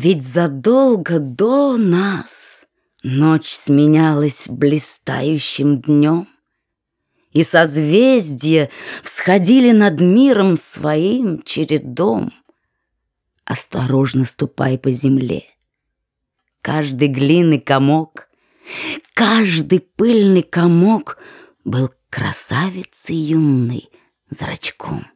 Ведь задолго до нас Ночь сменялась блистающим днем, И созвездия всходили над миром своим чередом. Осторожно ступай по земле. Каждый глиный комок, каждый пыльный комок Был красавицей юной зрачком.